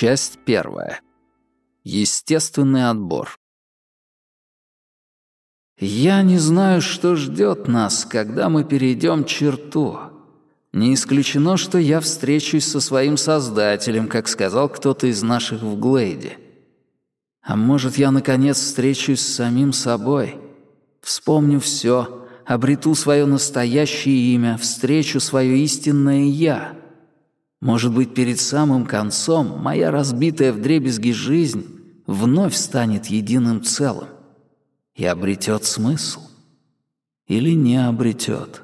Часть первая. Естественный отбор. Я не знаю, что ждет нас, когда мы перейдем черту. Не исключено, что я встречусь со своим создателем, как сказал кто-то из наших в Глейде. А может, я наконец встречусь с самим собой, вспомню все, обрету свое настоящее имя, встречу свое истинное «я». Может быть, перед самым концом моя разбитая вдребезги жизнь вновь станет единым целым и обретет смысл. Или не обретет.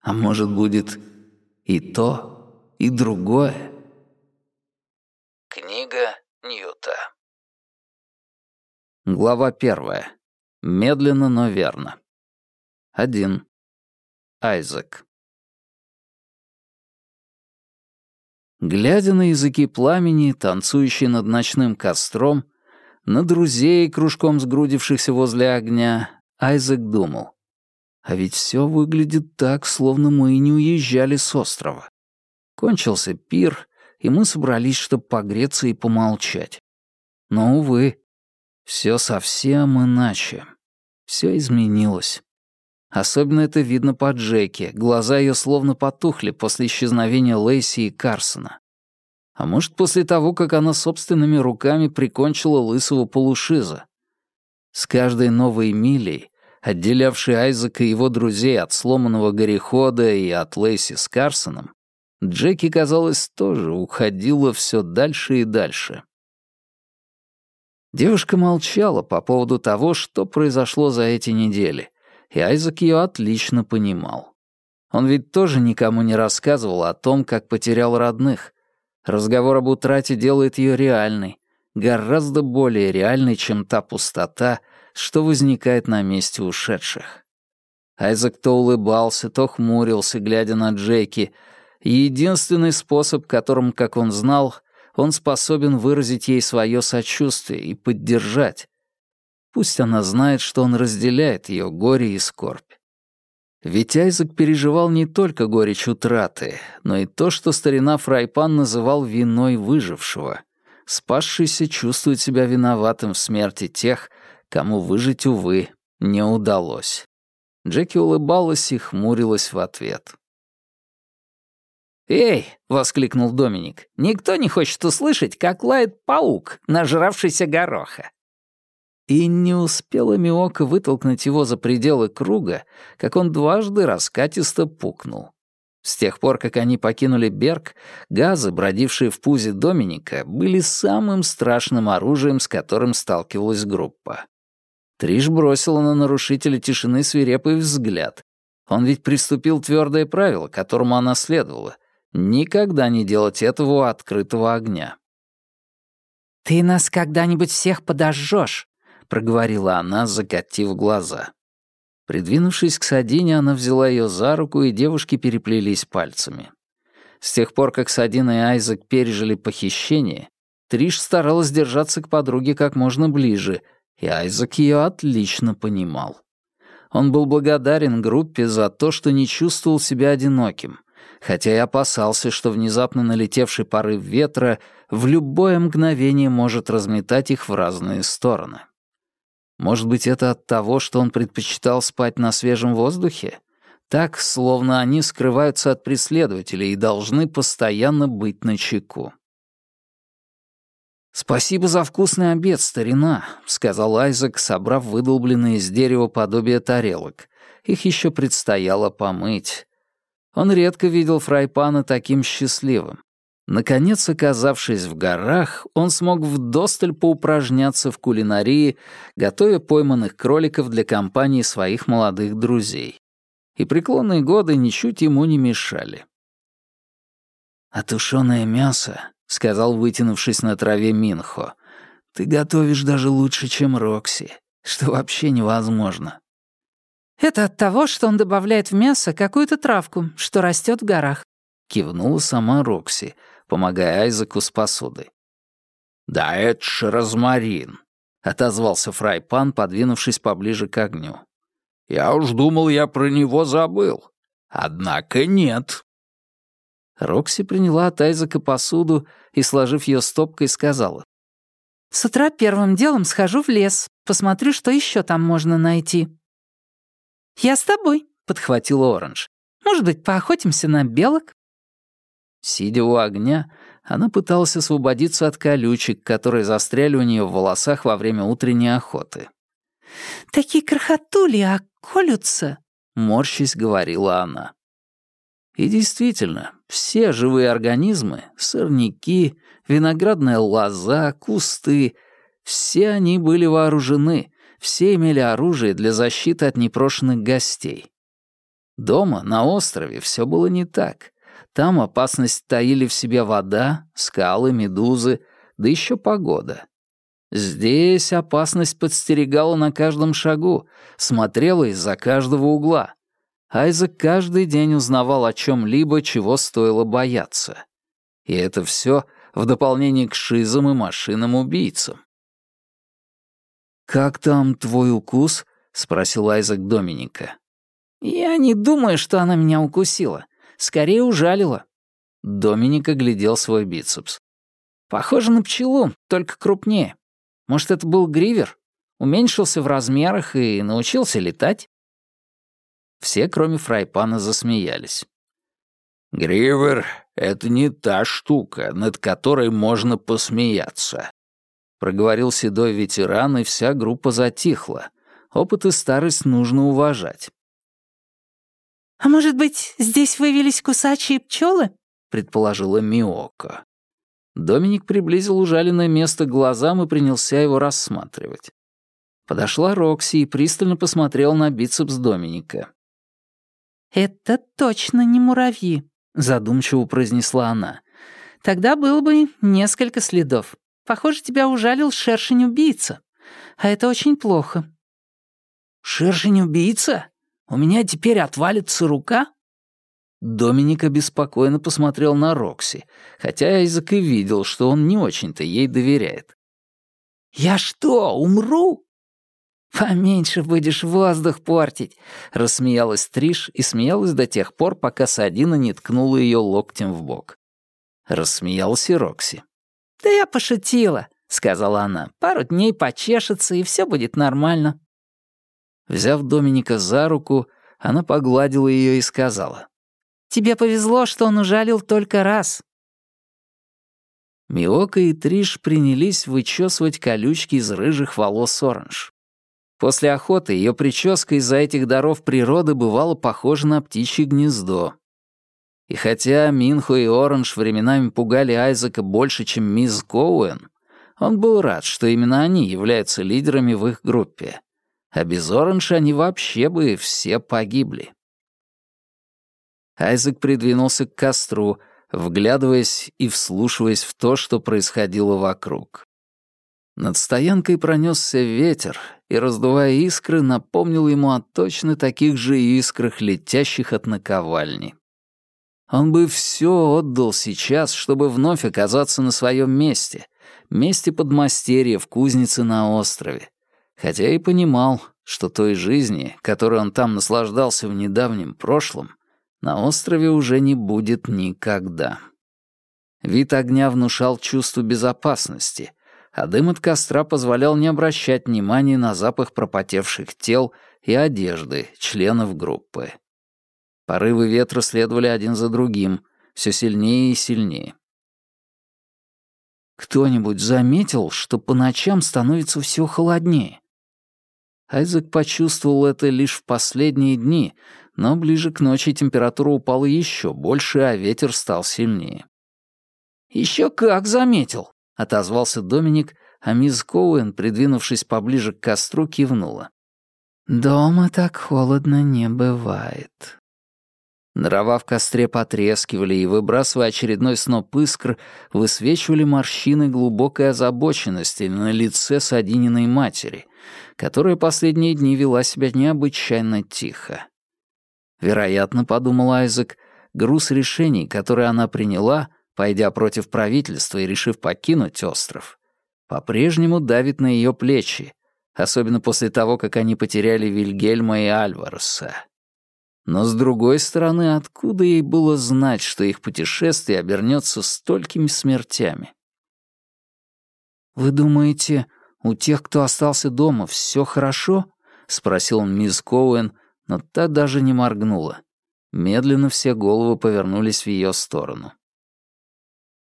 А может, будет и то, и другое. Книга Ньюта. Глава первая. Медленно, но верно. Один. Айзек. Глядя на языки пламени, танцующие над ночным костром, на друзей, кружком сгрудившихся возле огня, Айзек думал. А ведь все выглядит так, словно мы и не уезжали с острова. Кончился пир, и мы собрались, чтобы погреться и помолчать. Но, увы, все совсем иначе. Все изменилось. Особенно это видно по Джеки. Глаза ее словно потухли после исчезновения Лейси и Карсона. А может, после того, как она собственными руками прикончила лысого полушиза. С каждой новой милей, отделявшей Айзека и его друзей от сломанного горехода и от Лейси с Карсоном, Джеки, казалось, тоже уходила все дальше и дальше. Девушка молчала по поводу того, что произошло за эти недели — и Айзек ее отлично понимал. Он ведь тоже никому не рассказывал о том, как потерял родных. Разговор об утрате делает ее реальной, гораздо более реальной, чем та пустота, что возникает на месте ушедших. Айзек то улыбался, то хмурился, глядя на Джеки, единственный способ, которым, как он знал, он способен выразить ей свое сочувствие и поддержать, Пусть она знает, что он разделяет ее горе и скорбь. Ведь Айзек переживал не только горечь утраты, но и то, что старина Фрайпан называл виной выжившего. Спасшийся чувствует себя виноватым в смерти тех, кому выжить, увы, не удалось. Джеки улыбалась и хмурилась в ответ. «Эй!» — воскликнул Доминик. «Никто не хочет услышать, как лает паук, нажравшийся гороха. И не успела Миока вытолкнуть его за пределы круга, как он дважды раскатисто пукнул. С тех пор, как они покинули Берг, газы, бродившие в пузе Доминика, были самым страшным оружием, с которым сталкивалась группа. Триш бросила на нарушителя тишины свирепый взгляд. Он ведь приступил твердое правило, которому она следовала — никогда не делать этого у открытого огня. «Ты нас когда-нибудь всех подожжешь, проговорила она, закатив глаза. Придвинувшись к Садине, она взяла ее за руку, и девушки переплелись пальцами. С тех пор, как Садина и Айзек пережили похищение, Триш старалась держаться к подруге как можно ближе, и Айзек ее отлично понимал. Он был благодарен группе за то, что не чувствовал себя одиноким, хотя и опасался, что внезапно налетевший порыв ветра в любое мгновение может разметать их в разные стороны. Может быть, это от того, что он предпочитал спать на свежем воздухе? Так, словно они скрываются от преследователей и должны постоянно быть на чеку. «Спасибо за вкусный обед, старина», — сказал Айзек, собрав выдолбленные из дерева подобие тарелок. Их еще предстояло помыть. Он редко видел Фрайпана таким счастливым. Наконец, оказавшись в горах, он смог вдосталь поупражняться в кулинарии, готовя пойманных кроликов для компании своих молодых друзей. И преклонные годы ничуть ему не мешали. «А тушёное мясо», — сказал, вытянувшись на траве Минхо, — «ты готовишь даже лучше, чем Рокси, что вообще невозможно». «Это от того, что он добавляет в мясо какую-то травку, что растет в горах», — кивнула сама Рокси, — помогая Айзеку с посудой. «Да это ж розмарин», — отозвался Фрайпан, подвинувшись поближе к огню. «Я уж думал, я про него забыл. Однако нет». Рокси приняла от Айзека посуду и, сложив ее стопкой, сказала. «С утра первым делом схожу в лес, посмотрю, что еще там можно найти». «Я с тобой», — подхватил Оранж. «Может быть, поохотимся на белок?» Сидя у огня, она пыталась освободиться от колючек, которые застряли у нее в волосах во время утренней охоты. «Такие крохотули, а колются», — морщись говорила она. И действительно, все живые организмы — сорняки, виноградная лоза, кусты — все они были вооружены, все имели оружие для защиты от непрошенных гостей. Дома, на острове, все было не так. Там опасность таили в себе вода, скалы, медузы, да еще погода. Здесь опасность подстерегала на каждом шагу, смотрела из-за каждого угла. Айзек каждый день узнавал о чем-либо, чего стоило бояться. И это все в дополнение к шизам и машинам-убийцам. «Как там твой укус?» — спросил Айзек Доминика. «Я не думаю, что она меня укусила. Скорее ужалила». Доминика глядел свой бицепс. «Похоже на пчелу, только крупнее. Может, это был гривер? Уменьшился в размерах и научился летать?» Все, кроме Фрайпана, засмеялись. «Гривер — это не та штука, над которой можно посмеяться», — проговорил седой ветеран, и вся группа затихла. Опыт и старость нужно уважать. «А может быть, здесь вывелись кусачие пчелы? предположила Миоко. Доминик приблизил ужаленное место к глазам и принялся его рассматривать. Подошла Рокси и пристально посмотрела на бицепс Доминика. «Это точно не муравьи», — задумчиво произнесла она. «Тогда было бы несколько следов. Похоже, тебя ужалил шершень-убийца. А это очень плохо». «Шершень-убийца? У меня теперь отвалится рука?» Доминик обеспокоенно посмотрел на Рокси, хотя Айзек и видел, что он не очень-то ей доверяет. «Я что, умру?» «Поменьше будешь воздух портить», — рассмеялась Триш и смеялась до тех пор, пока Садина не ткнула ее локтем в бок. Рассмеялась и Рокси. «Да я пошутила», — сказала она. «Пару дней почешется, и все будет нормально». Взяв Доминика за руку, она погладила ее и сказала. «Тебе повезло, что он ужалил только раз». Миока и Триш принялись вычесывать колючки из рыжих волос Оранж. После охоты ее прическа из-за этих даров природы бывала похожа на птичье гнездо. И хотя Минхо и Оранж временами пугали Айзека больше, чем мисс Коуэн, он был рад, что именно они являются лидерами в их группе. А без Оранж они вообще бы все погибли. Айзек придвинулся к костру, вглядываясь и вслушиваясь в то, что происходило вокруг. Над стоянкой пронесся ветер, и, раздувая искры, напомнил ему о точно таких же искрах, летящих от наковальни. Он бы все отдал сейчас, чтобы вновь оказаться на своем месте, месте подмастерья в кузнице на острове, хотя и понимал, что той жизни, которой он там наслаждался в недавнем прошлом, на острове уже не будет никогда. Вид огня внушал чувство безопасности — а дым от костра позволял не обращать внимания на запах пропотевших тел и одежды членов группы. Порывы ветра следовали один за другим, все сильнее и сильнее. Кто-нибудь заметил, что по ночам становится все холоднее? Айзек почувствовал это лишь в последние дни, но ближе к ночи температура упала еще больше, а ветер стал сильнее. «Еще как заметил», отозвался Доминик, а мисс Коуэн, придвинувшись поближе к костру, кивнула. «Дома так холодно не бывает». Дрова в костре потрескивали и, выбрасывая очередной сноп искр, высвечивали морщины глубокой озабоченности на лице Садининой матери, которая последние дни вела себя необычайно тихо. Вероятно, подумал Айзек, груз решений, которые она приняла — пойдя против правительства и решив покинуть остров, по-прежнему давит на ее плечи, особенно после того, как они потеряли Вильгельма и Альвареса. Но, с другой стороны, откуда ей было знать, что их путешествие обернется столькими смертями? «Вы думаете, у тех, кто остался дома, все хорошо?» — спросил он мисс Коуэн, но та даже не моргнула. Медленно все головы повернулись в ее сторону.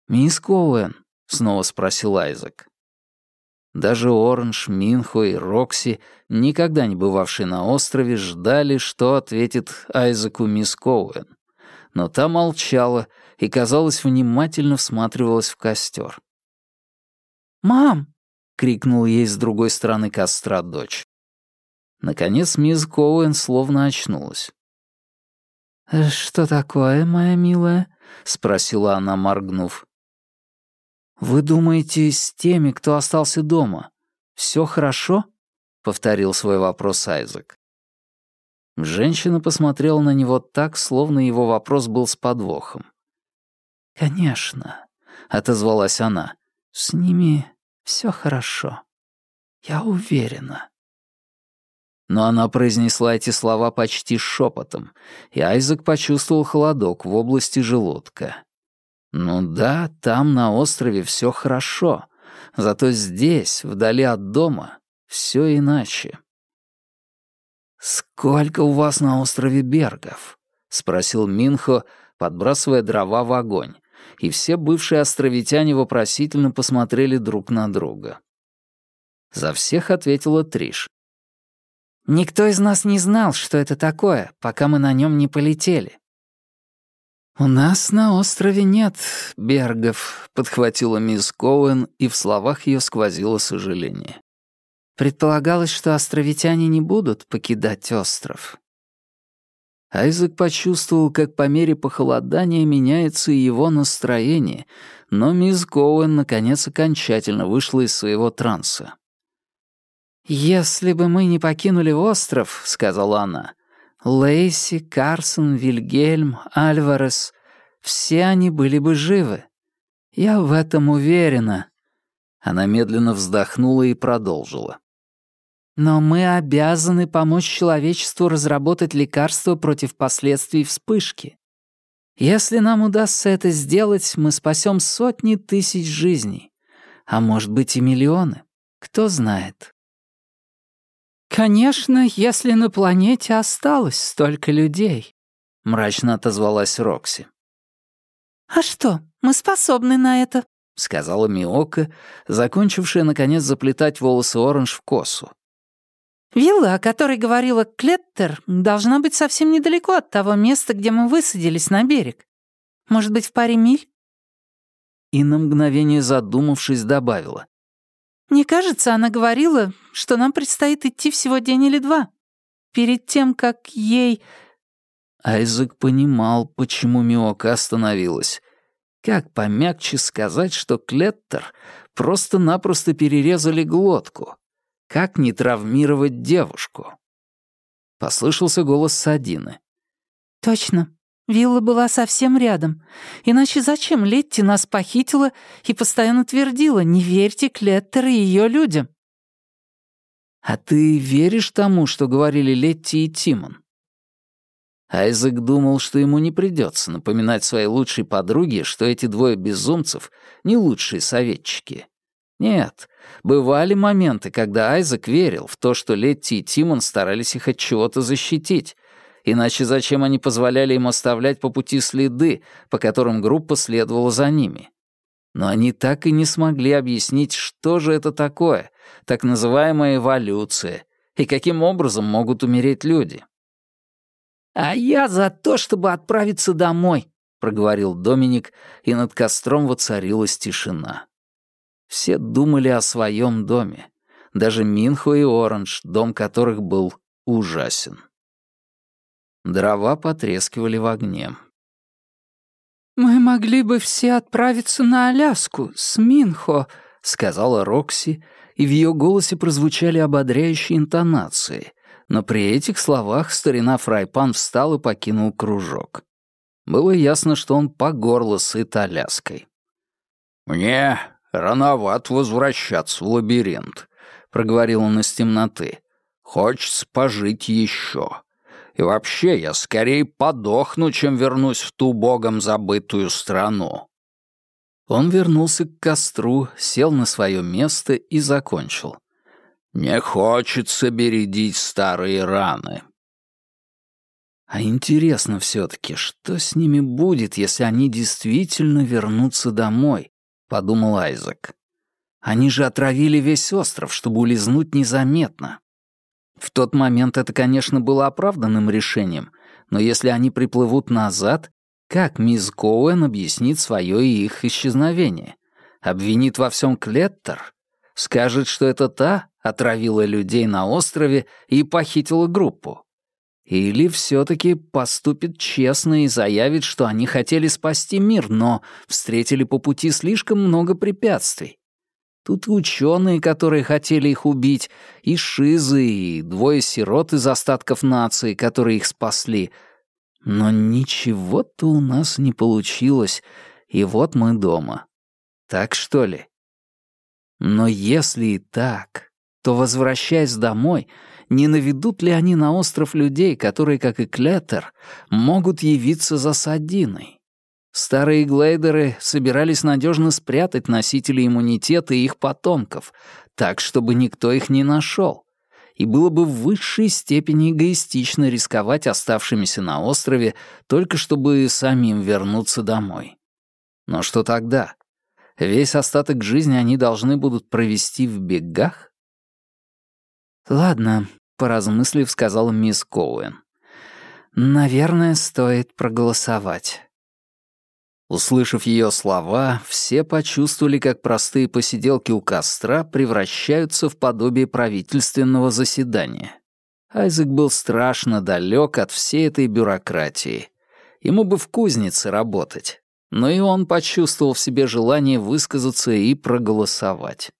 «Мисс Коуэн?» — снова спросил Айзек. Даже Оранж, Минхо и Рокси, никогда не бывавшие на острове, ждали, что ответит Айзеку мисс Коуэн. Но та молчала и, казалось, внимательно всматривалась в костер. «Мам!» — крикнул ей с другой стороны костра дочь. Наконец мисс Коуэн словно очнулась. «Э, «Что такое, моя милая?» — спросила она, моргнув. «Вы думаете, с теми, кто остался дома, все хорошо?» — повторил свой вопрос Айзек. Женщина посмотрела на него так, словно его вопрос был с подвохом. «Конечно», — отозвалась она, — «с ними все хорошо. Я уверена». Но она произнесла эти слова почти шепотом, и Айзек почувствовал холодок в области желудка. Ну да, там на острове все хорошо, зато здесь, вдали от дома, все иначе. «Сколько у вас на острове Бергов?» — спросил Минхо, подбрасывая дрова в огонь, и все бывшие островитяне вопросительно посмотрели друг на друга. За всех ответила Триш. «Никто из нас не знал, что это такое, пока мы на нем не полетели. «У нас на острове нет бергов», — подхватила мисс Коуэн, и в словах ее сквозило сожаление. Предполагалось, что островитяне не будут покидать остров. Айзек почувствовал, как по мере похолодания меняется и его настроение, но мисс Коуэн наконец окончательно вышла из своего транса. «Если бы мы не покинули остров», — сказала она, Лейси, Карсон, Вильгельм, Альварес — все они были бы живы. Я в этом уверена». Она медленно вздохнула и продолжила. «Но мы обязаны помочь человечеству разработать лекарство против последствий вспышки. Если нам удастся это сделать, мы спасем сотни тысяч жизней, а может быть и миллионы, кто знает». «Конечно, если на планете осталось столько людей», — мрачно отозвалась Рокси. «А что, мы способны на это», — сказала Миока, закончившая, наконец, заплетать волосы Оранж в косу. «Вилла, о которой говорила Клеттер, должна быть совсем недалеко от того места, где мы высадились на берег. Может быть, в паре миль?» И на мгновение задумавшись, добавила. Мне кажется, она говорила, что нам предстоит идти всего день или два. Перед тем, как ей...» Айзек понимал, почему Миока остановилась. Как помягче сказать, что Клеттер просто-напросто перерезали глотку? Как не травмировать девушку? Послышался голос Садины. «Точно. Вилла была совсем рядом. Иначе зачем Летти нас похитила и постоянно твердила «не верьте Клеттер и ее людям»?» «А ты веришь тому, что говорили Летти и Тимон?» Айзек думал, что ему не придется напоминать своей лучшей подруге, что эти двое безумцев — не лучшие советчики. Нет, бывали моменты, когда Айзек верил в то, что Летти и Тимон старались их от чего-то защитить, Иначе зачем они позволяли им оставлять по пути следы, по которым группа следовала за ними? Но они так и не смогли объяснить, что же это такое, так называемая эволюция, и каким образом могут умереть люди. «А я за то, чтобы отправиться домой», — проговорил Доминик, и над костром воцарилась тишина. Все думали о своем доме, даже Минхо и Оранж, дом которых был ужасен. Дрова потрескивали в огне. «Мы могли бы все отправиться на Аляску с Минхо», — сказала Рокси, и в ее голосе прозвучали ободряющие интонации, но при этих словах старина Фрайпан встал и покинул кружок. Было ясно, что он по горло сыт Аляской. «Мне рановат возвращаться в лабиринт», — проговорил он из темноты. «Хочется пожить еще. И вообще, я скорее подохну, чем вернусь в ту богом забытую страну». Он вернулся к костру, сел на свое место и закончил. «Не хочется бередить старые раны». А интересно все-таки, что с ними будет, если они действительно вернутся домой, подумал Айзек. Они же отравили весь остров, чтобы улизнуть незаметно. В тот момент это, конечно, было оправданным решением, но если они приплывут назад, как мисс Коуэн объяснит свое и их исчезновение? Обвинит во всем Клеттер? Скажет, что это та отравила людей на острове и похитила группу? Или все-таки поступит честно и заявит, что они хотели спасти мир, но встретили по пути слишком много препятствий? Тут и ученые, которые хотели их убить, и шизы, и двое сирот из остатков нации, которые их спасли. Но ничего-то у нас не получилось, и вот мы дома. Так что ли? Но если и так, то, возвращаясь домой, не наведут ли они на остров людей, которые, как и Клеттер, могут явиться за Садиной? Старые глейдеры собирались надежно спрятать носителей иммунитета и их потомков, так, чтобы никто их не нашел. И было бы в высшей степени эгоистично рисковать оставшимися на острове, только чтобы самим вернуться домой. Но что тогда? Весь остаток жизни они должны будут провести в бегах? «Ладно», — поразмыслив, сказала мисс Коуэн. «Наверное, стоит проголосовать». Услышав ее слова, все почувствовали, как простые посиделки у костра превращаются в подобие правительственного заседания. Айзек был страшно далек от всей этой бюрократии. Ему бы в кузнице работать. Но и он почувствовал в себе желание высказаться и проголосовать.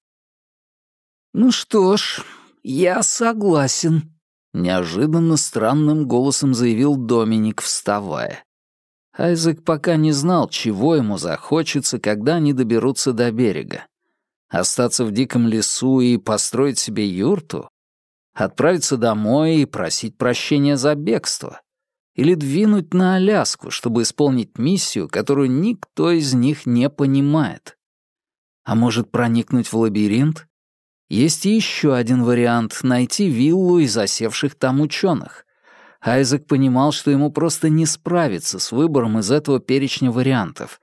«Ну что ж, я согласен», — неожиданно странным голосом заявил Доминик, вставая. Айзек пока не знал, чего ему захочется, когда они доберутся до берега. Остаться в диком лесу и построить себе юрту? Отправиться домой и просить прощения за бегство? Или двинуть на Аляску, чтобы исполнить миссию, которую никто из них не понимает? А может, проникнуть в лабиринт? Есть еще один вариант — найти виллу и засевших там ученых. Айзек понимал, что ему просто не справиться с выбором из этого перечня вариантов.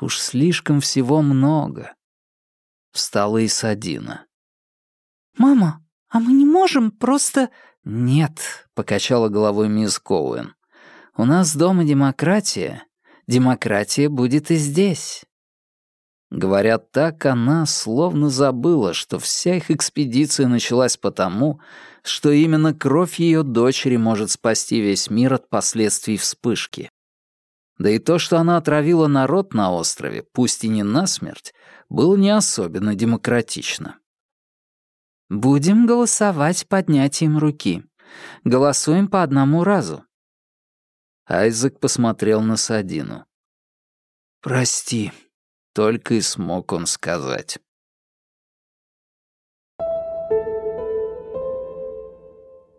Уж слишком всего много. Встала и Садина. «Мама, а мы не можем просто...» «Нет», — покачала головой мисс Коуэн. «У нас дома демократия. Демократия будет и здесь». Говорят, так она словно забыла, что вся их экспедиция началась потому, что именно кровь ее дочери может спасти весь мир от последствий вспышки. Да и то, что она отравила народ на острове, пусть и не насмерть, было не особенно демократично. «Будем голосовать поднятием руки. Голосуем по одному разу». Айзек посмотрел на Садину. «Прости», только и смог он сказать.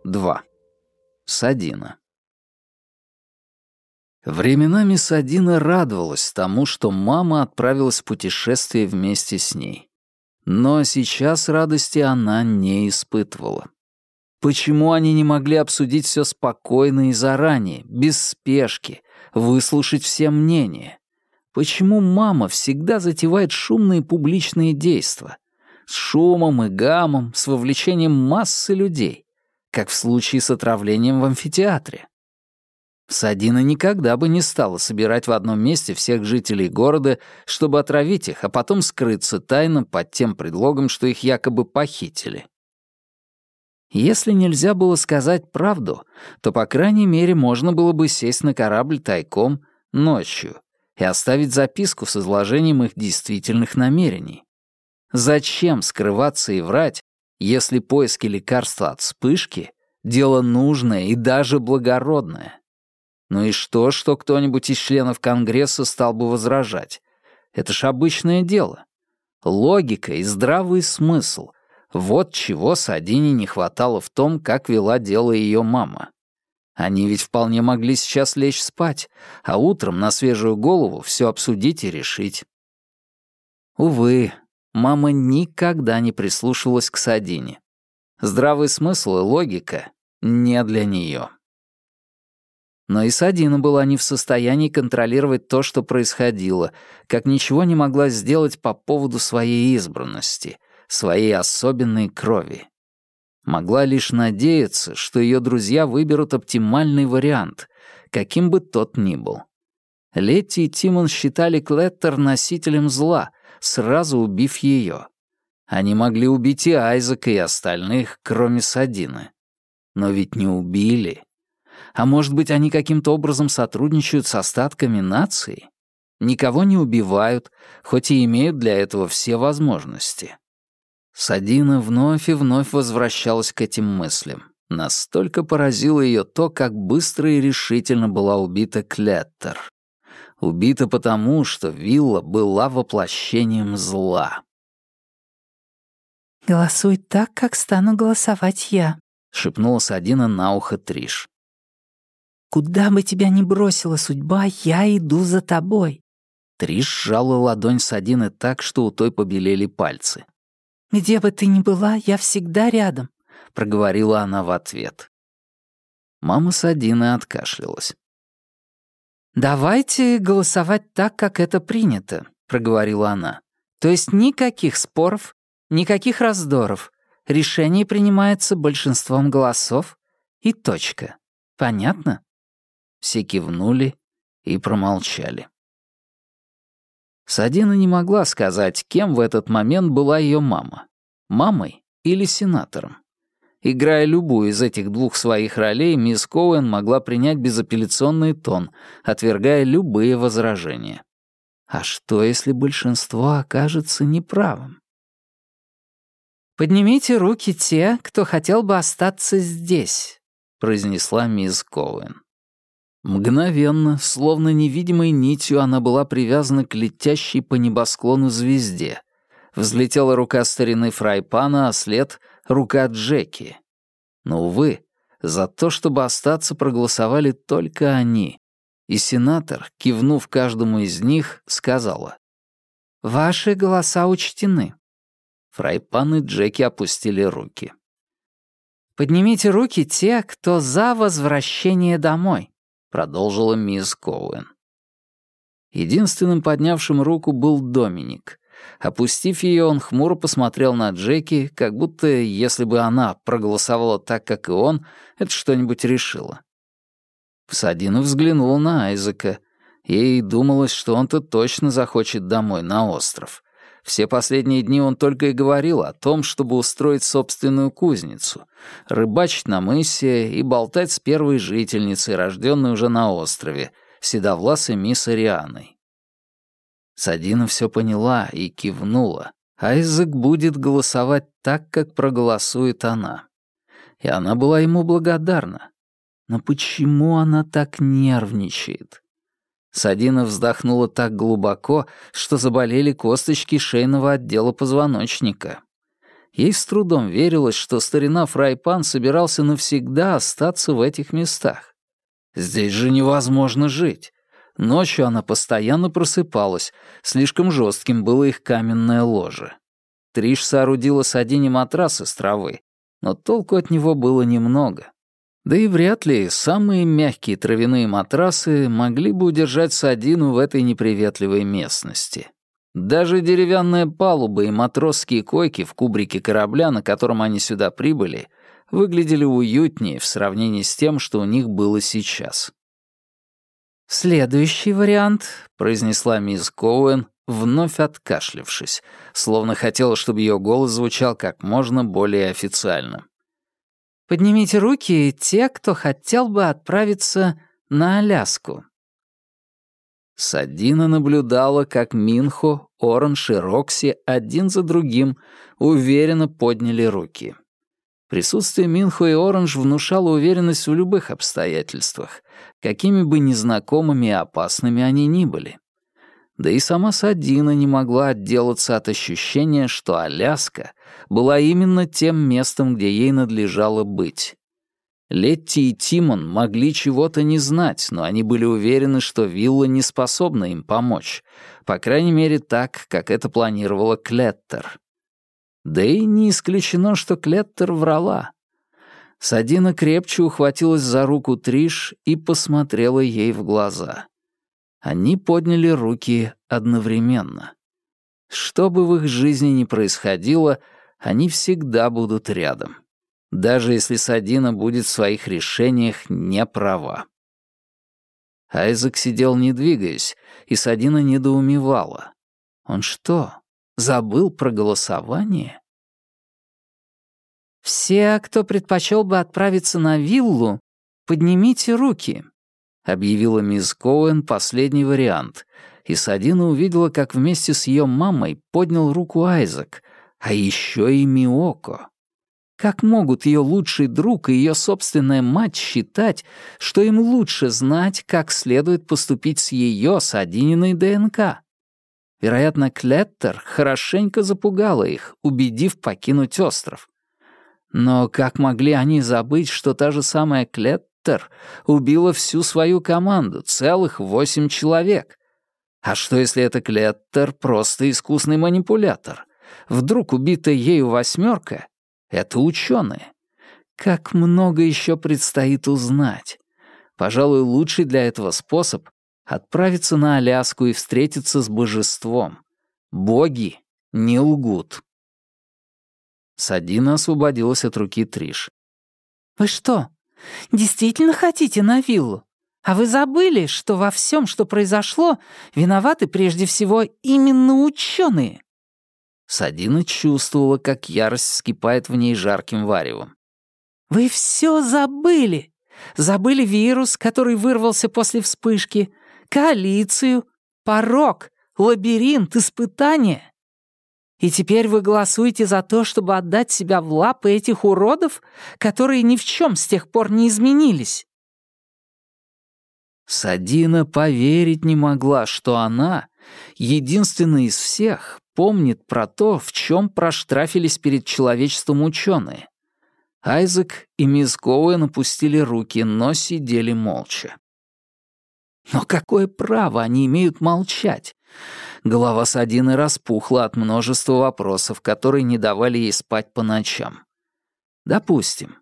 Два. Садина. Временами Садина радовалась тому, что мама отправилась в путешествие вместе с ней. Но сейчас радости она не испытывала. Почему они не могли обсудить все спокойно и заранее, без спешки, выслушать все мнения? Почему мама всегда затевает шумные публичные действия? С шумом и гамом, с вовлечением массы людей, как в случае с отравлением в амфитеатре. Садина никогда бы не стала собирать в одном месте всех жителей города, чтобы отравить их, а потом скрыться тайно под тем предлогом, что их якобы похитили. Если нельзя было сказать правду, то, по крайней мере, можно было бы сесть на корабль тайком ночью и оставить записку с изложением их действительных намерений. Зачем скрываться и врать, если поиски лекарства от вспышки — дело нужное и даже благородное? Ну и что, что кто-нибудь из членов Конгресса стал бы возражать? Это ж обычное дело. Логика и здравый смысл — вот чего Садине не хватало в том, как вела дело ее мама. Они ведь вполне могли сейчас лечь спать, а утром на свежую голову все обсудить и решить. Увы, мама никогда не прислушивалась к Садине. Здравый смысл и логика не для нее. Но и Садина была не в состоянии контролировать то, что происходило, как ничего не могла сделать по поводу своей избранности, своей особенной крови. Могла лишь надеяться, что ее друзья выберут оптимальный вариант, каким бы тот ни был. Летти и Тимон считали Клеттер носителем зла, сразу убив ее. Они могли убить и Айзека, и остальных, кроме Садины. Но ведь не убили. А может быть, они каким-то образом сотрудничают с остатками нации? Никого не убивают, хоть и имеют для этого все возможности. Садина вновь и вновь возвращалась к этим мыслям. Настолько поразило ее то, как быстро и решительно была убита Клеттер. Убита потому, что вилла была воплощением зла. «Голосуй так, как стану голосовать я», — шепнула Садина на ухо Триш. «Куда бы тебя ни бросила судьба, я иду за тобой». Триш сжала ладонь Садины так, что у той побелели пальцы. «Где бы ты ни была, я всегда рядом», — проговорила она в ответ. Мама Садины откашлялась. «Давайте голосовать так, как это принято», — проговорила она. «То есть никаких споров, никаких раздоров. Решение принимается большинством голосов и точка. Понятно?» Все кивнули и промолчали. Садина не могла сказать, кем в этот момент была ее мама. Мамой или сенатором. Играя любую из этих двух своих ролей, мисс Коуэн могла принять безапелляционный тон, отвергая любые возражения. А что, если большинство окажется неправым? «Поднимите руки те, кто хотел бы остаться здесь», — произнесла мисс Коуэн. Мгновенно, словно невидимой нитью, она была привязана к летящей по небосклону звезде. Взлетела рука старины Фрайпана, а след рука Джеки. Но, увы, за то, чтобы остаться, проголосовали только они. И сенатор, кивнув каждому из них, сказала. «Ваши голоса учтены». Фрайпан и Джеки опустили руки. «Поднимите руки те, кто за возвращение домой», — продолжила мисс Коуэн. Единственным поднявшим руку был Доминик. Опустив ее, он хмуро посмотрел на Джеки, как будто, если бы она проголосовала так, как и он, это что-нибудь решило. Садина взглянула на Айзека. Ей думалось, что он-то точно захочет домой, на остров. Все последние дни он только и говорил о том, чтобы устроить собственную кузницу, рыбачить на мысе и болтать с первой жительницей, рожденной уже на острове, седовласой мисс Арианой. Садина все поняла и кивнула. Айзек будет голосовать так, как проголосует она. И она была ему благодарна. Но почему она так нервничает? Садина вздохнула так глубоко, что заболели косточки шейного отдела позвоночника. Ей с трудом верилось, что старина Фрайпан собирался навсегда остаться в этих местах. Здесь же невозможно жить. Ночью она постоянно просыпалась, слишком жестким было их каменное ложе. Триш соорудила Садине матрас из травы, но толку от него было немного. Да и вряд ли самые мягкие травяные матрасы могли бы удержать Садину в этой неприветливой местности. Даже деревянная палуба и матросские койки в кубрике корабля, на котором они сюда прибыли, выглядели уютнее в сравнении с тем, что у них было сейчас. «Следующий вариант», — произнесла мисс Коуэн, вновь откашлившись, словно хотела, чтобы ее голос звучал как можно более официально. «Поднимите руки те, кто хотел бы отправиться на Аляску». Садина наблюдала, как Минхо, Оранж и Рокси один за другим уверенно подняли руки. Присутствие Минхо и Оранж внушало уверенность в любых обстоятельствах, какими бы незнакомыми и опасными они ни были. Да и сама Садина не могла отделаться от ощущения, что Аляска была именно тем местом, где ей надлежало быть. Летти и Тимон могли чего-то не знать, но они были уверены, что вилла не способна им помочь. По крайней мере, так, как это планировала Клеттер. Да и не исключено, что Клеттер врала. Садина крепче ухватилась за руку Триш и посмотрела ей в глаза. Они подняли руки одновременно. Что бы в их жизни ни происходило, они всегда будут рядом даже если Садина будет в своих решениях не права. Айзек сидел не двигаясь, и Садина недоумевала. Он что, забыл про голосование? «Все, кто предпочел бы отправиться на виллу, поднимите руки», — объявила мисс Коуэн последний вариант, и Садина увидела, как вместе с ее мамой поднял руку Айзек, а еще и Миоко. Как могут ее лучший друг и ее собственная мать считать, что им лучше знать, как следует поступить с ее Садининой ДНК? Вероятно, Клеттер хорошенько запугала их, убедив покинуть остров. Но как могли они забыть, что та же самая Клеттер убила всю свою команду, целых восемь человек? А что, если это Клеттер просто искусный манипулятор? Вдруг убитая ею восьмерка это ученые. Как много еще предстоит узнать. Пожалуй, лучший для этого способ — отправиться на Аляску и встретиться с божеством. Боги не лгут. Садина освободилась от руки Триш. «Вы что, действительно хотите на виллу? А вы забыли, что во всем, что произошло, виноваты прежде всего именно ученые? Садина чувствовала, как ярость вскипает в ней жарким варевом. «Вы все забыли! Забыли вирус, который вырвался после вспышки, коалицию, порог, лабиринт, испытания. И теперь вы голосуете за то, чтобы отдать себя в лапы этих уродов, которые ни в чем с тех пор не изменились». Садина поверить не могла, что она, единственная из всех, помнит про то, в чем проштрафились перед человечеством ученые. Айзек и мисс Коуэн опустили руки, но сидели молча. Но какое право они имеют молчать? Голова Садины распухла от множества вопросов, которые не давали ей спать по ночам. Допустим.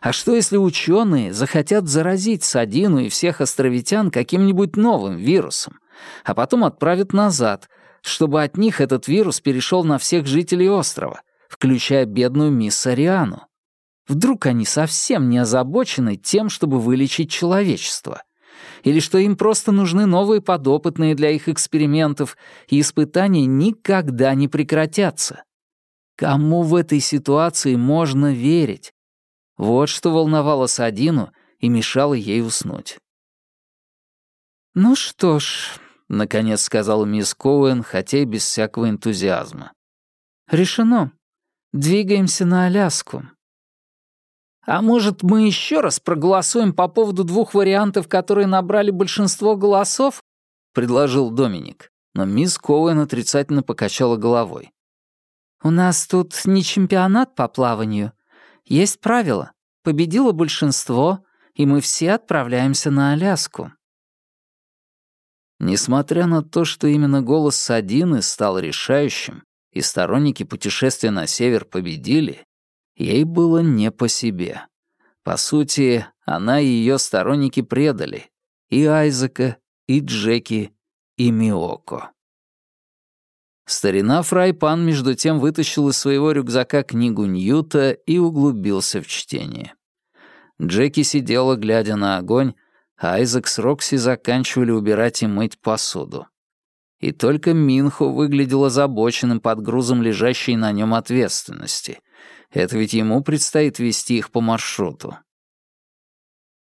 А что, если ученые захотят заразить Садину и всех островитян каким-нибудь новым вирусом, а потом отправят назад, чтобы от них этот вирус перешел на всех жителей острова, включая бедную мисс Ариану. Вдруг они совсем не озабочены тем, чтобы вылечить человечество? Или что им просто нужны новые подопытные для их экспериментов, и испытания никогда не прекратятся? Кому в этой ситуации можно верить? Вот что волновало Садину и мешало ей уснуть. «Ну что ж», — наконец сказала мисс Коуэн, хотя и без всякого энтузиазма. «Решено. Двигаемся на Аляску». «А может, мы еще раз проголосуем по поводу двух вариантов, которые набрали большинство голосов?» — предложил Доминик, но мисс Коуэн отрицательно покачала головой. «У нас тут не чемпионат по плаванию. Есть правило. Победило большинство, и мы все отправляемся на Аляску». Несмотря на то, что именно голос Садины стал решающим, и сторонники путешествия на север победили, ей было не по себе. По сути, она и ее сторонники предали и Айзека, и Джеки, и Миоко. Старина Фрайпан между тем вытащил из своего рюкзака книгу Ньюта и углубился в чтение. Джеки сидела, глядя на огонь, Айзек с Рокси заканчивали убирать и мыть посуду. И только Минхо выглядел озабоченным под грузом лежащей на нем ответственности. Это ведь ему предстоит вести их по маршруту.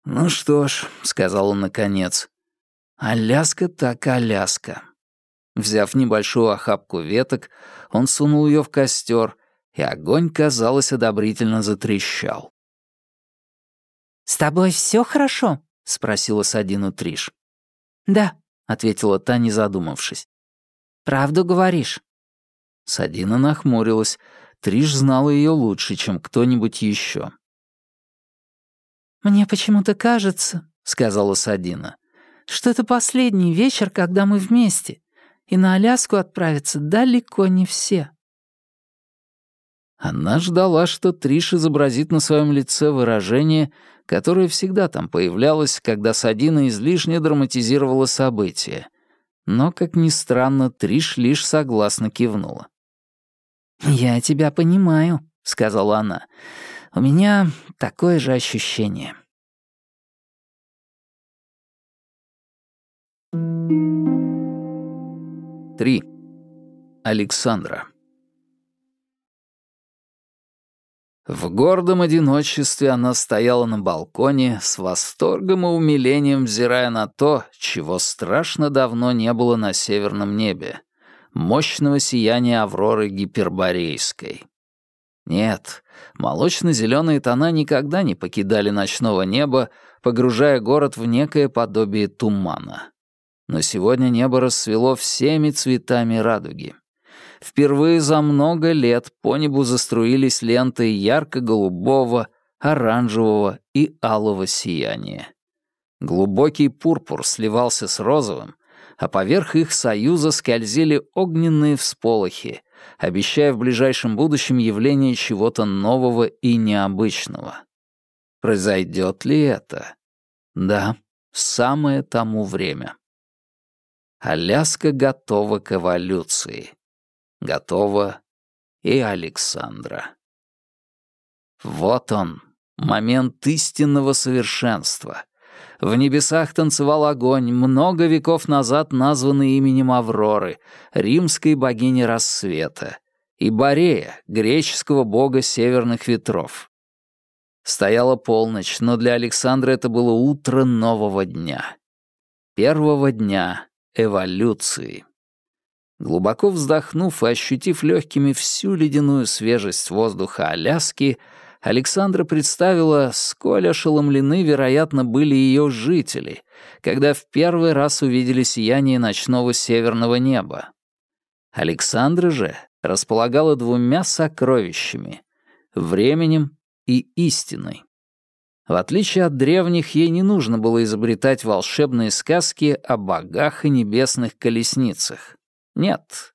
«Ну что ж», — сказал он наконец, — «Аляска так Аляска». Взяв небольшую охапку веток, он сунул ее в костер, и огонь, казалось, одобрительно затрещал. «С тобой все хорошо?» — спросила Садину Триш. «Да», — ответила та, не задумавшись. «Правду говоришь?» Садина нахмурилась. Триш знала ее лучше, чем кто-нибудь еще. «Мне почему-то кажется», — сказала Садина, «что это последний вечер, когда мы вместе, и на Аляску отправятся далеко не все». Она ждала, что Триш изобразит на своем лице выражение, которое всегда там появлялось, когда Садина излишне драматизировала события. Но, как ни странно, Триш лишь согласно кивнула. «Я тебя понимаю», — сказала она. «У меня такое же ощущение». Три. Александра. В гордом одиночестве она стояла на балконе, с восторгом и умилением взирая на то, чего страшно давно не было на северном небе — мощного сияния авроры гиперборейской. Нет, молочно-зеленые тона никогда не покидали ночного неба, погружая город в некое подобие тумана. Но сегодня небо расцвело всеми цветами радуги. Впервые за много лет по небу заструились ленты ярко-голубого, оранжевого и алого сияния. Глубокий пурпур сливался с розовым, а поверх их союза скользили огненные всполохи, обещая в ближайшем будущем явление чего-то нового и необычного. Произойдет ли это? Да, самое тому время. Аляска готова к эволюции. Готова и Александра. Вот он, момент истинного совершенства. В небесах танцевал огонь, много веков назад названный именем Авроры, римской богини рассвета, и Борея, греческого бога северных ветров. Стояла полночь, но для Александра это было утро нового дня. Первого дня эволюции. Глубоко вздохнув и ощутив легкими всю ледяную свежесть воздуха Аляски, Александра представила, сколь ошеломлены, вероятно, были ее жители, когда в первый раз увидели сияние ночного северного неба. Александра же располагала двумя сокровищами — временем и истиной. В отличие от древних, ей не нужно было изобретать волшебные сказки о богах и небесных колесницах. Нет.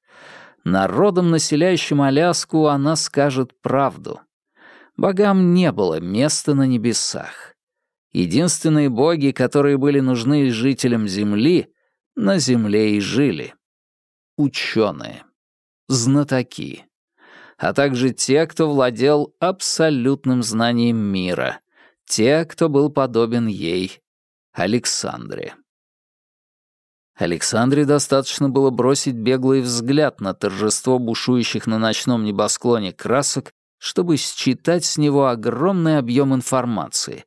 Народам, населяющим Аляску, она скажет правду. Богам не было места на небесах. Единственные боги, которые были нужны жителям Земли, на Земле и жили. Ученые. Знатоки. А также те, кто владел абсолютным знанием мира. Те, кто был подобен ей, Александре. Александре достаточно было бросить беглый взгляд на торжество бушующих на ночном небосклоне красок, чтобы считать с него огромный объем информации.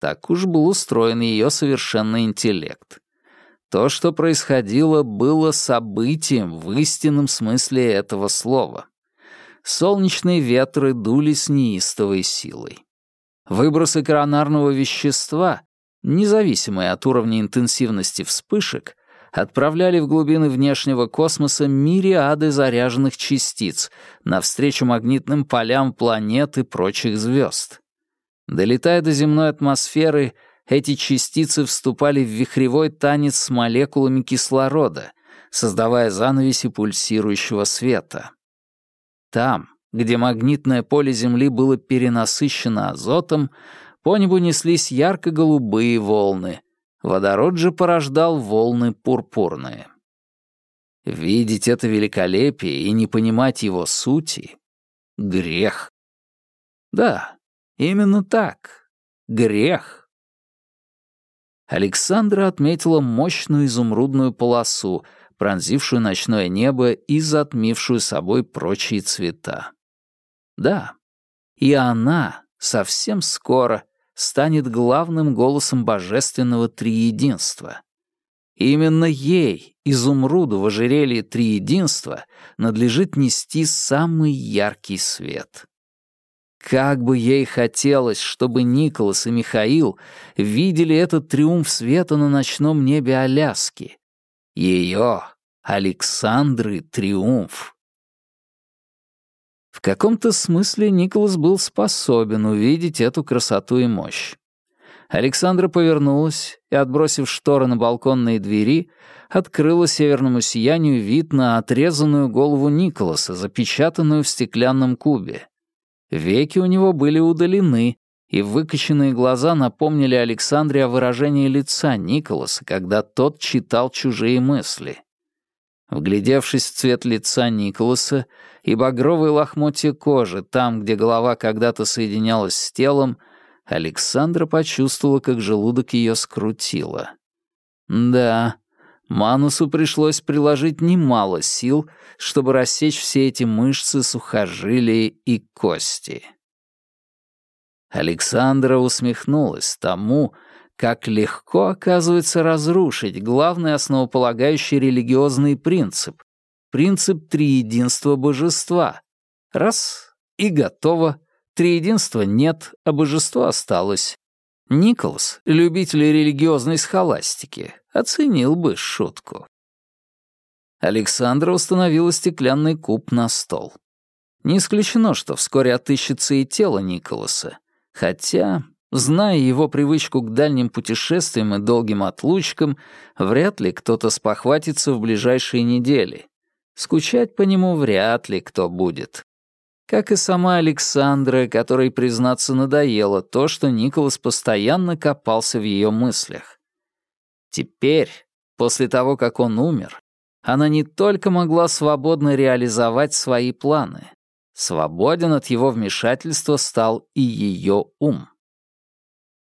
Так уж был устроен ее совершенный интеллект. То, что происходило, было событием в истинном смысле этого слова. Солнечные ветры дули с неистовой силой. Выбросы коронарного вещества, независимые от уровня интенсивности вспышек, отправляли в глубины внешнего космоса мириады заряженных частиц навстречу магнитным полям планет и прочих звезд. Долетая до земной атмосферы, эти частицы вступали в вихревой танец с молекулами кислорода, создавая занавеси пульсирующего света. Там, где магнитное поле Земли было перенасыщено азотом, по небу неслись ярко-голубые волны, Водород же порождал волны пурпурные. Видеть это великолепие и не понимать его сути — грех. Да, именно так. Грех. Александра отметила мощную изумрудную полосу, пронзившую ночное небо и затмившую собой прочие цвета. Да, и она совсем скоро станет главным голосом божественного триединства. Именно ей, изумруду в ожерелье триединства, надлежит нести самый яркий свет. Как бы ей хотелось, чтобы Николас и Михаил видели этот триумф света на ночном небе Аляски. Ее, Александры, триумф. В каком-то смысле Николас был способен увидеть эту красоту и мощь. Александра повернулась и, отбросив шторы на балконные двери, открыла северному сиянию вид на отрезанную голову Николаса, запечатанную в стеклянном кубе. Веки у него были удалены, и выкоченные глаза напомнили Александре о выражении лица Николаса, когда тот читал чужие мысли. Вглядевшись в цвет лица Николаса и багровые лохмотья кожи там, где голова когда-то соединялась с телом, Александра почувствовала, как желудок ее скрутило. Да, Манусу пришлось приложить немало сил, чтобы рассечь все эти мышцы, сухожилия и кости. Александра усмехнулась тому, как легко, оказывается, разрушить главный основополагающий религиозный принцип — принцип триединства божества. Раз — и готово. Триединства нет, а божество осталось. Николас, любитель религиозной схоластики, оценил бы шутку. Александра установила стеклянный куб на стол. Не исключено, что вскоре отыщется и тело Николаса. Хотя, зная его привычку к дальним путешествиям и долгим отлучкам, вряд ли кто-то спохватится в ближайшие недели. Скучать по нему вряд ли кто будет как и сама Александра, которой, признаться, надоело то, что Николас постоянно копался в ее мыслях. Теперь, после того, как он умер, она не только могла свободно реализовать свои планы, свободен от его вмешательства стал и ее ум.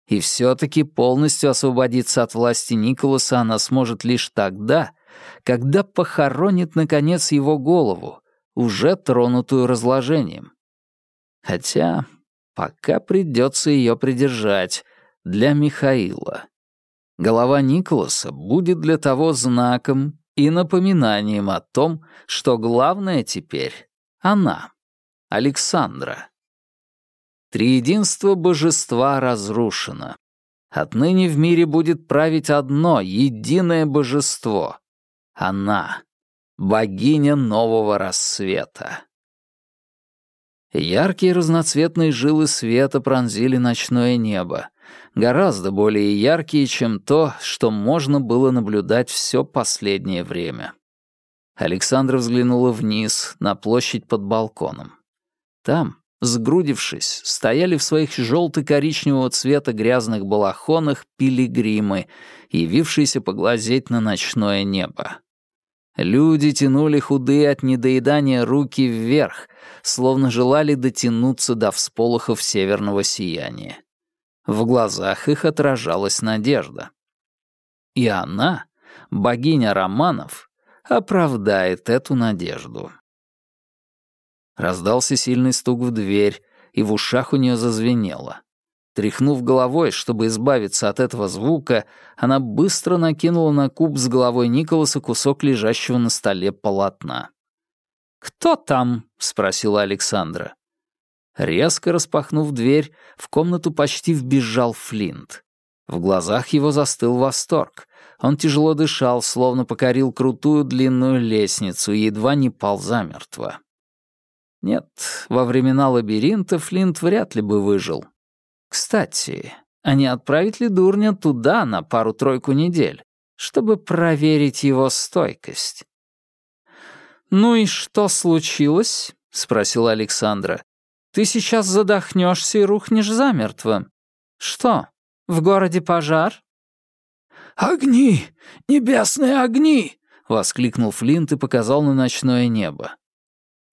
И все-таки полностью освободиться от власти Николаса она сможет лишь тогда, когда похоронит, наконец, его голову, уже тронутую разложением. Хотя пока придется ее придержать для Михаила. Голова Николаса будет для того знаком и напоминанием о том, что главное теперь — она, Александра. Триединство божества разрушено. Отныне в мире будет править одно, единое божество — она богиня нового рассвета. Яркие разноцветные жилы света пронзили ночное небо, гораздо более яркие, чем то, что можно было наблюдать все последнее время. Александра взглянула вниз, на площадь под балконом. Там, сгрудившись, стояли в своих желто-коричневого цвета грязных балахонах пилигримы, явившиеся поглазеть на ночное небо. Люди тянули худые от недоедания руки вверх, словно желали дотянуться до всполохов северного сияния. В глазах их отражалась надежда. И она, богиня романов, оправдает эту надежду. Раздался сильный стук в дверь, и в ушах у нее зазвенело. Тряхнув головой, чтобы избавиться от этого звука, она быстро накинула на куб с головой Николаса кусок лежащего на столе полотна. «Кто там?» — спросила Александра. Резко распахнув дверь, в комнату почти вбежал Флинт. В глазах его застыл восторг. Он тяжело дышал, словно покорил крутую длинную лестницу и едва не пал замертво. Нет, во времена лабиринта Флинт вряд ли бы выжил. Кстати, а не отправить ли дурня туда на пару-тройку недель, чтобы проверить его стойкость? «Ну и что случилось?» — спросила Александра. «Ты сейчас задохнешься и рухнешь замертво. Что, в городе пожар?» «Огни! Небесные огни!» — воскликнул Флинт и показал на ночное небо.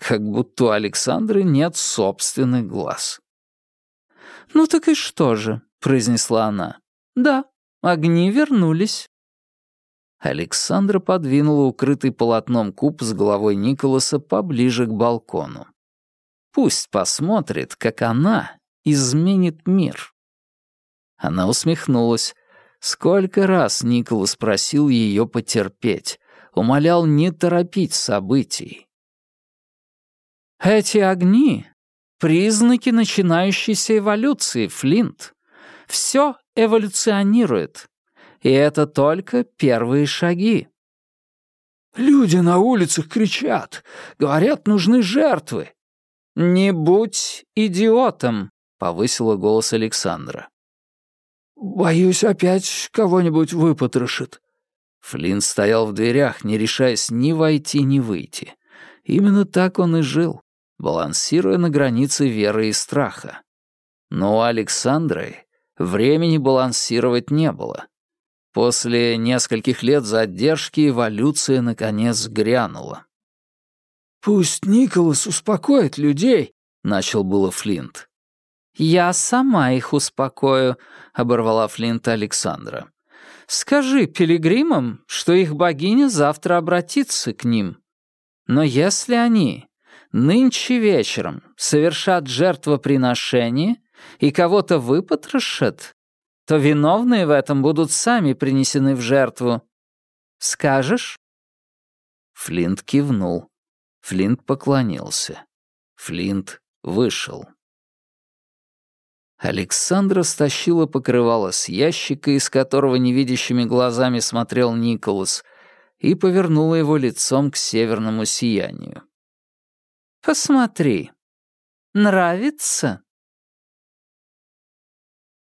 Как будто у Александры нет собственных глаз. «Ну так и что же?» — произнесла она. «Да, огни вернулись». Александра подвинула укрытый полотном куб с головой Николаса поближе к балкону. Пусть посмотрит, как она изменит мир. Она усмехнулась. Сколько раз Николас просил ее потерпеть, умолял не торопить событий. «Эти огни Признаки начинающейся эволюции, Флинт. Все эволюционирует. И это только первые шаги. «Люди на улицах кричат. Говорят, нужны жертвы». «Не будь идиотом», — повысила голос Александра. боюсь, опять кого-нибудь выпотрошит». Флинн стоял в дверях, не решаясь ни войти, ни выйти. Именно так он и жил, балансируя на границе веры и страха. Но у Александры времени балансировать не было. После нескольких лет задержки эволюция наконец грянула. «Пусть Николас успокоит людей», — начал было Флинт. «Я сама их успокою», — оборвала Флинт Александра. «Скажи пилигримам, что их богиня завтра обратится к ним. Но если они нынче вечером совершат жертвоприношение и кого-то выпотрошат, то виновные в этом будут сами принесены в жертву. Скажешь?» Флинт кивнул. Флинт поклонился. Флинт вышел. Александра стащила покрывало с ящика, из которого невидящими глазами смотрел Николас, и повернула его лицом к северному сиянию. «Посмотри. Нравится?»